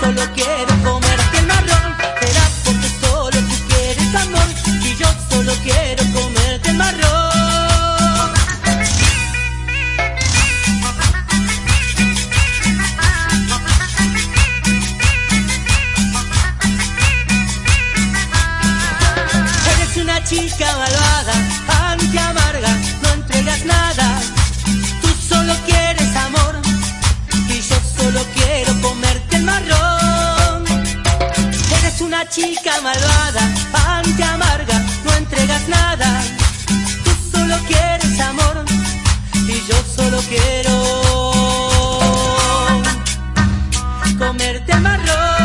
solo quiero comerte el marrón. Será porque solo tú quieres amor y yo solo quiero comerte el marrón. Eres una chica malvada chica malvada, aunque amarga, no entregas nada. Tú solo quieres amor y yo solo quiero comerte marrón.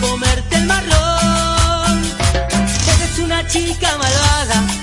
comerte el marrón. Eres una chica malvada.